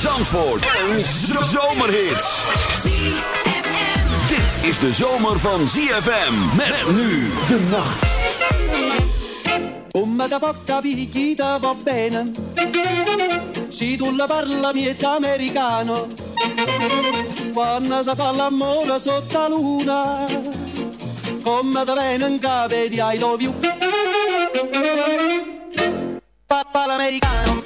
Zandvoort en zomerhits. Dit is de zomer van ZFM. Met nu de nacht. Come da porta picchita va bene Si tu la parla è americano Quando si fa l'amore sotto luna Come da venen di I love you Papa l'americano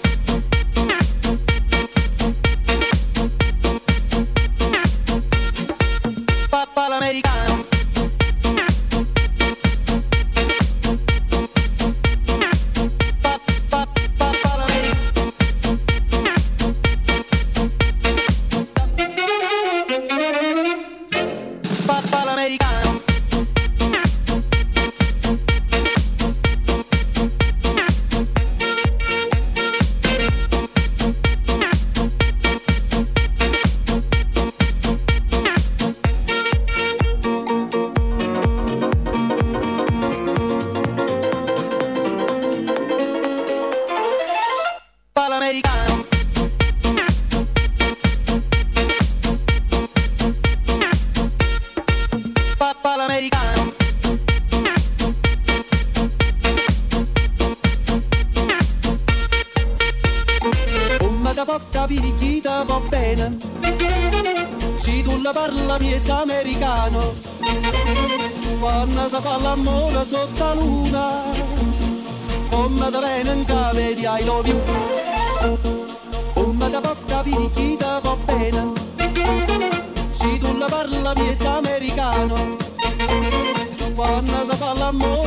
Tornas a falar amor,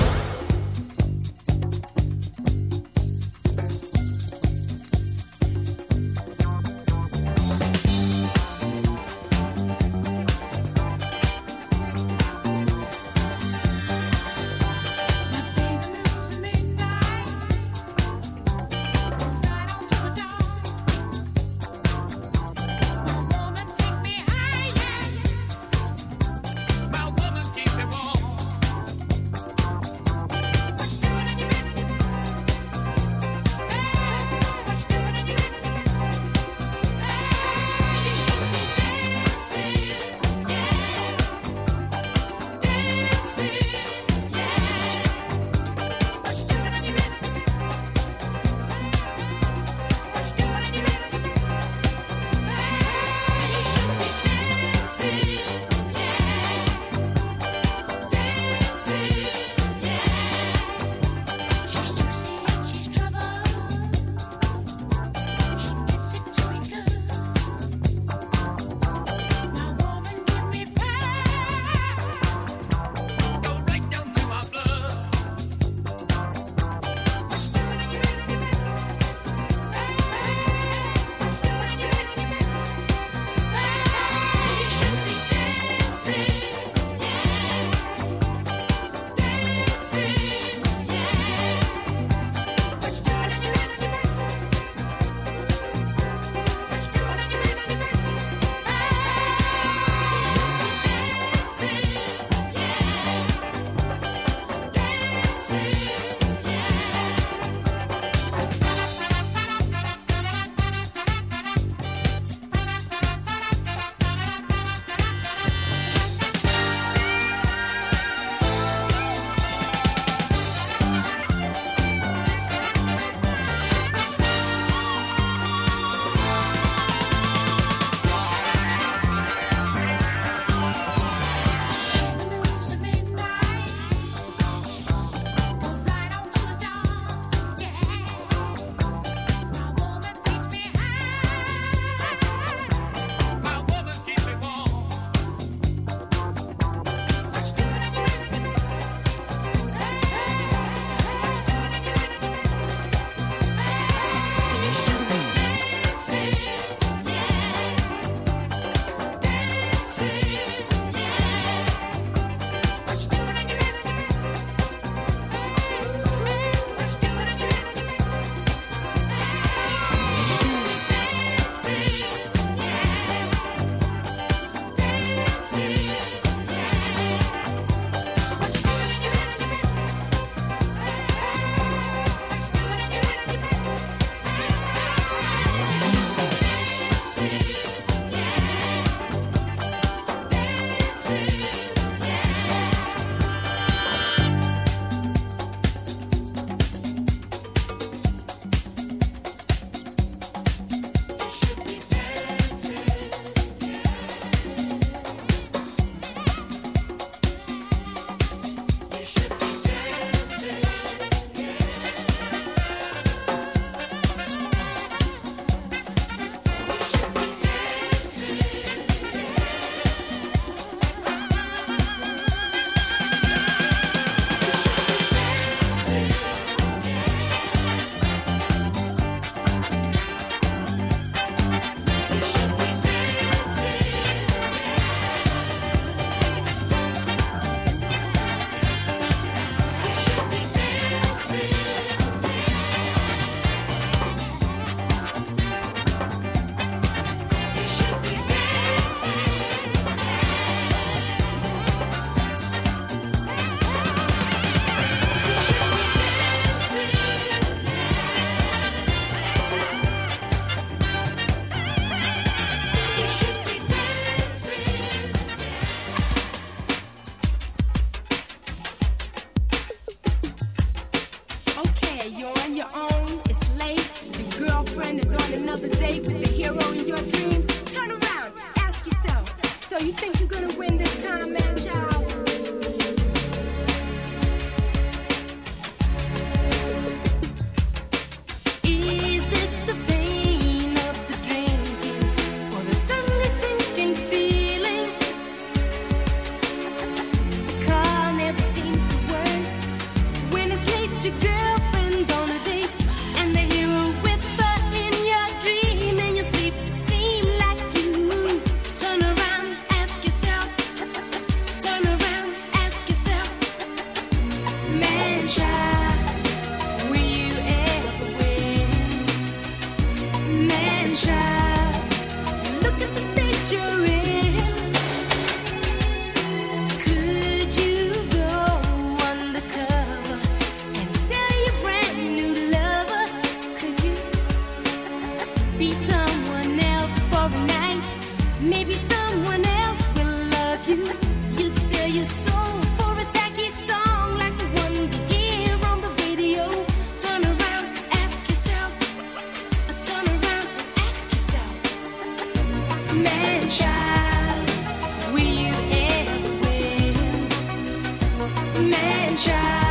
man child.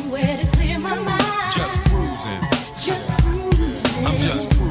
I'm just cruising.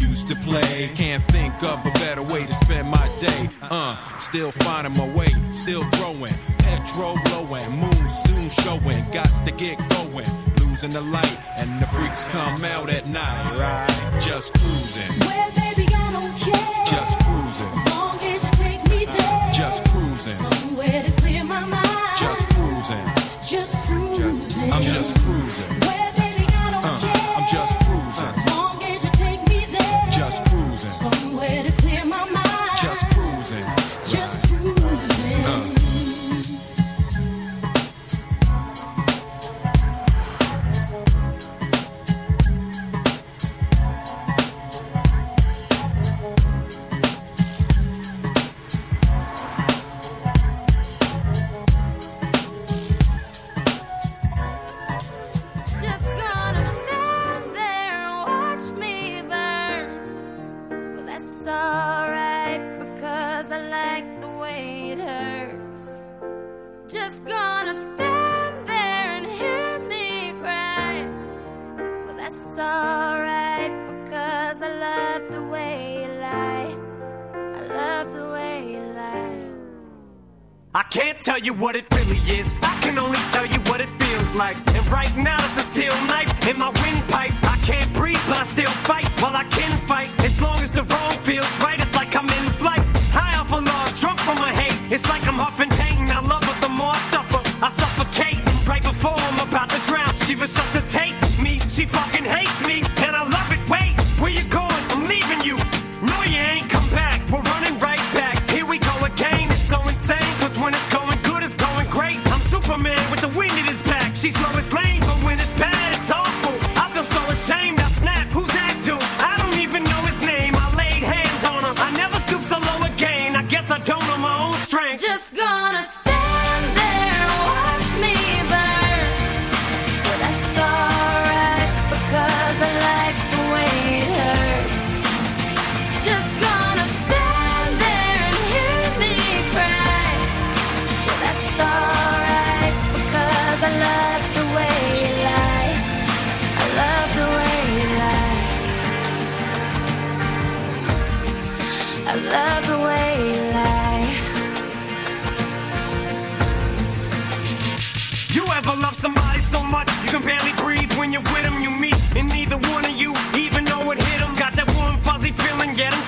used to play. Can't think of a better way to spend my day. Uh, still finding my way, still growing. Petrol blowing, moon soon showing. Got to get going. Losing the light, and the freaks come out at night. Right? Just cruising. Well, baby, I don't care. Just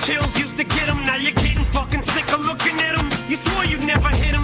chills used to get them. Now you're getting fucking sick of looking at them. You swore you'd never hit them.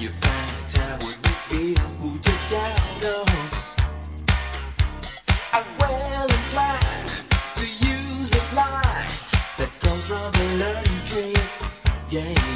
you find out what you feel who to count on. I'm well inclined to use a light that comes from the learning tree. Yeah.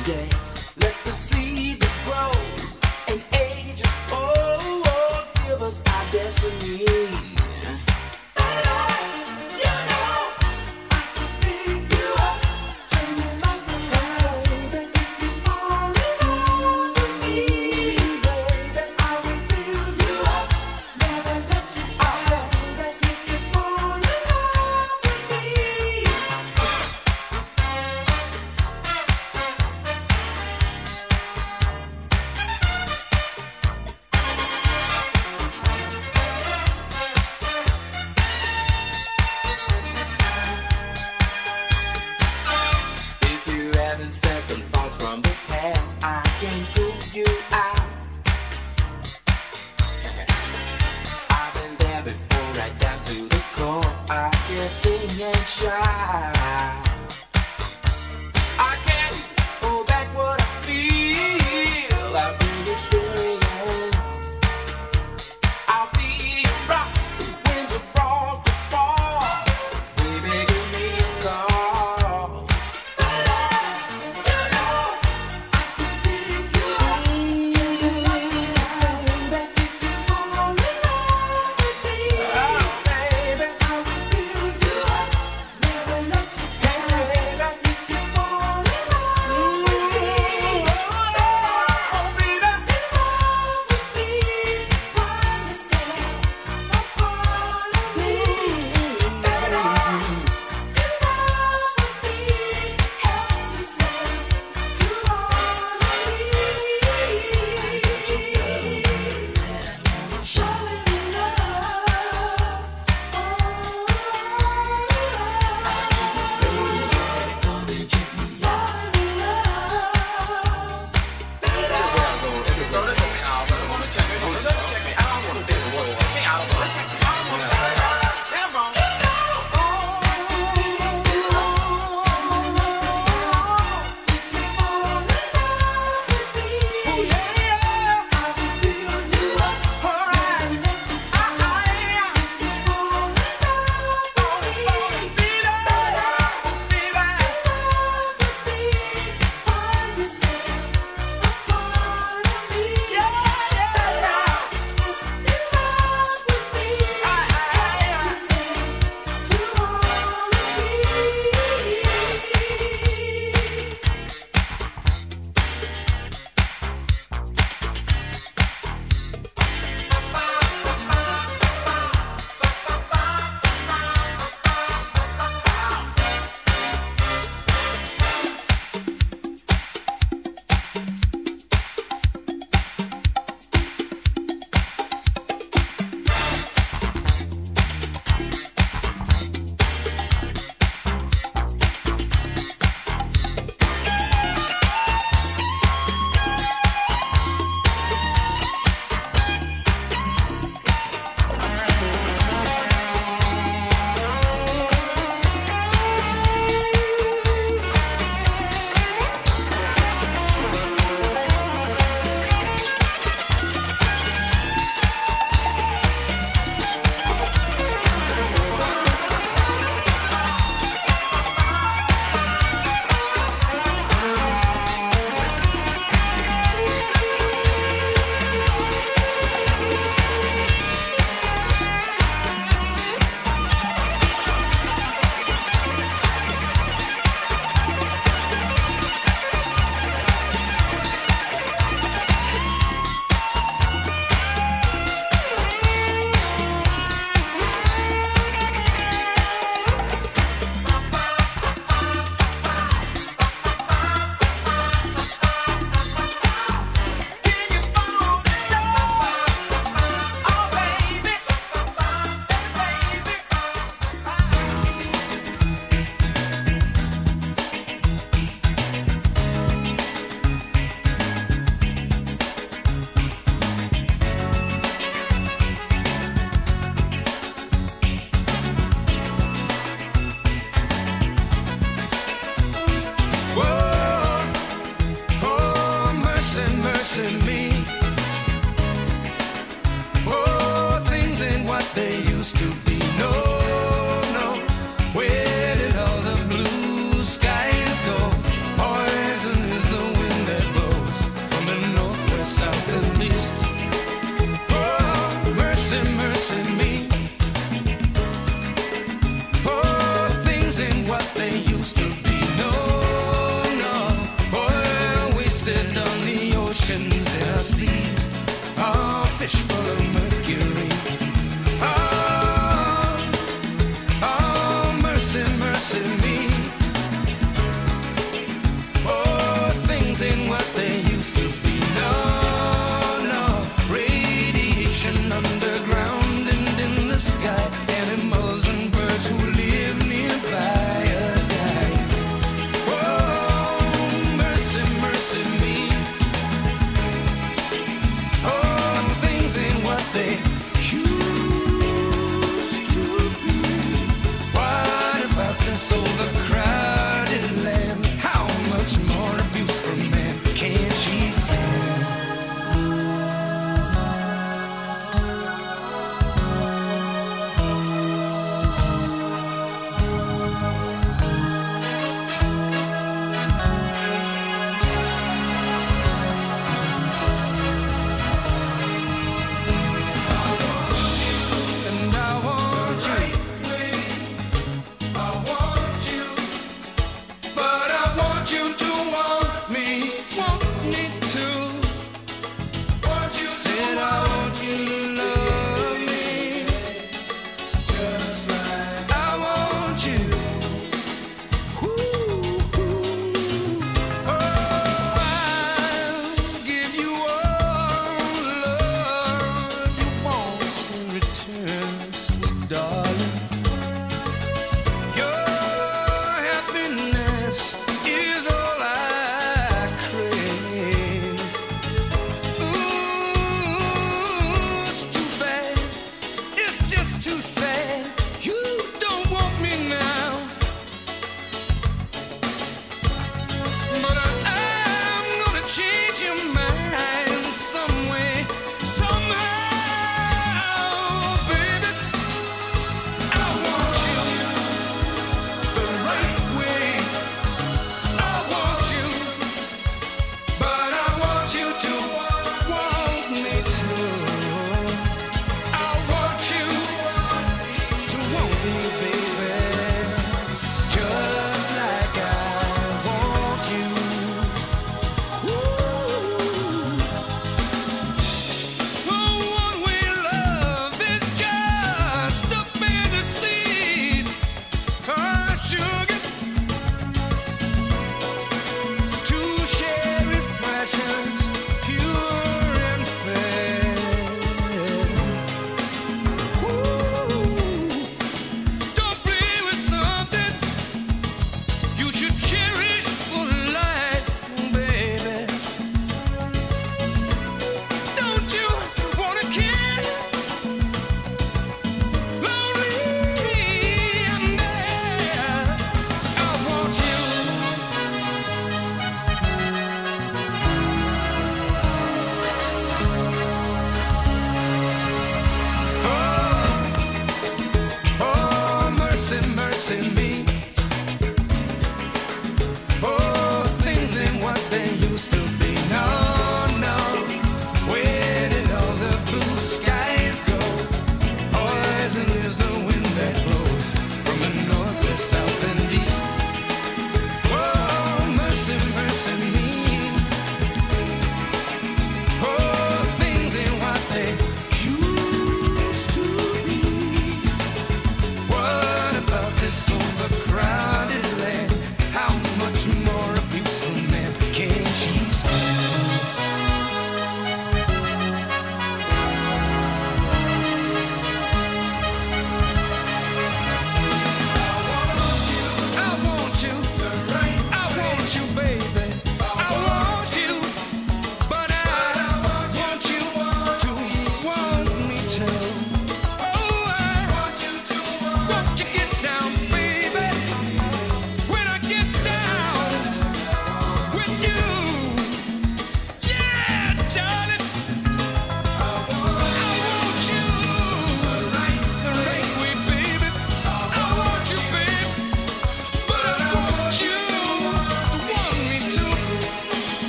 vocês foram.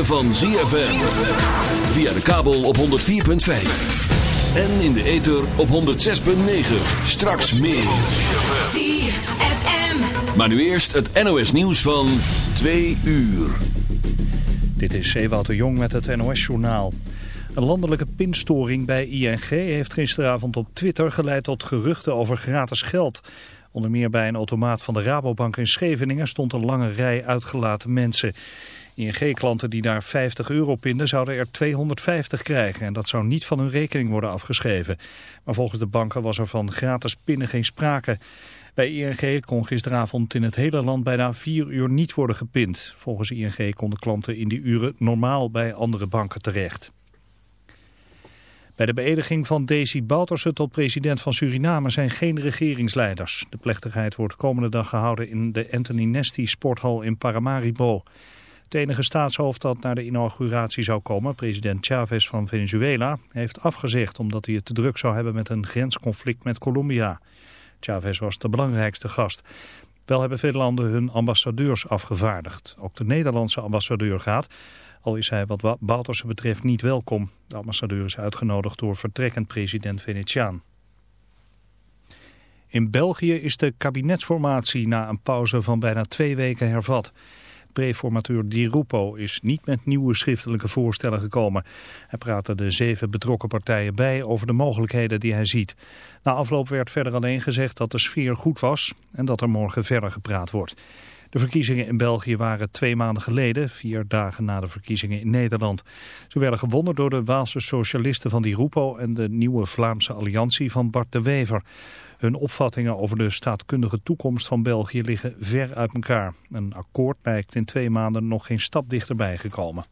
Ritme van ZFM. Via de kabel op 104.5. En in de ether op 106.9. Straks meer. ZFM. Maar nu eerst het NOS nieuws van 2 uur. Dit is Ewout de Jong met het NOS-journaal. Een landelijke pinstoring bij ING heeft gisteravond op Twitter geleid tot geruchten over gratis geld. Onder meer bij een automaat van de Rabobank in Scheveningen stond een lange rij uitgelaten mensen. ING-klanten die daar 50 euro pinden zouden er 250 krijgen en dat zou niet van hun rekening worden afgeschreven. Maar volgens de banken was er van gratis pinnen geen sprake. Bij ING kon gisteravond in het hele land bijna vier uur niet worden gepind. Volgens ING konden klanten in die uren normaal bij andere banken terecht. Bij de beëdiging van Desi Bouterse tot president van Suriname zijn geen regeringsleiders. De plechtigheid wordt komende dag gehouden in de Anthony Nesty sporthal in Paramaribo. Het enige staatshoofd dat naar de inauguratie zou komen, president Chavez van Venezuela, heeft afgezegd omdat hij het te druk zou hebben met een grensconflict met Colombia. Chavez was de belangrijkste gast. Wel hebben veel landen hun ambassadeurs afgevaardigd. Ook de Nederlandse ambassadeur gaat, al is hij wat Bouterse betreft niet welkom. De ambassadeur is uitgenodigd door vertrekkend president Venetiaan. In België is de kabinetsformatie na een pauze van bijna twee weken hervat. Preformateur Di Rupo is niet met nieuwe schriftelijke voorstellen gekomen. Hij praatte de zeven betrokken partijen bij over de mogelijkheden die hij ziet. Na afloop werd verder alleen gezegd dat de sfeer goed was en dat er morgen verder gepraat wordt. De verkiezingen in België waren twee maanden geleden, vier dagen na de verkiezingen in Nederland. Ze werden gewonnen door de Waalse socialisten van Di Rupo en de nieuwe Vlaamse alliantie van Bart de Wever. Hun opvattingen over de staatkundige toekomst van België liggen ver uit elkaar. Een akkoord lijkt in twee maanden nog geen stap dichterbij gekomen.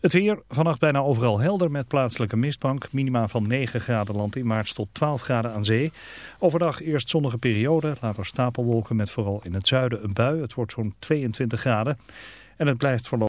Het weer, vannacht bijna overal helder met plaatselijke mistbank. Minima van 9 graden land in maart tot 12 graden aan zee. Overdag eerst zonnige periode, later stapelwolken met vooral in het zuiden een bui. Het wordt zo'n 22 graden. En het blijft voorlopig.